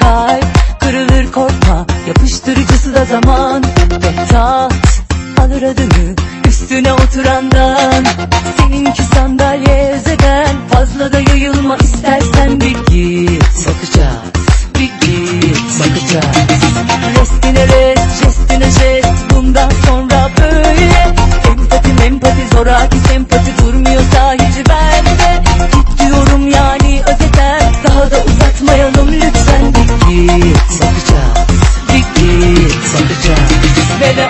Kalp kırılır korkma Yapıştırıcısı da zaman. Ve tat alır adını Üstüne oturandan. Seninki sandalye özeden Fazla da yayılma istersen bir baby.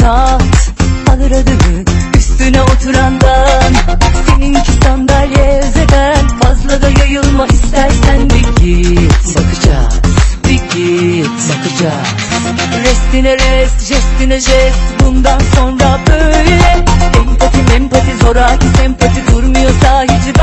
Tat alır adını Üstüne oturandan Seninki sandalye özeden Fazla da yayılma istersen bir git. Bakacağız bir git Bakacağız. Restine rest jestine jest Bundan sonra böyle. Empati mempati zoraki sempati Durmuyorsa hiç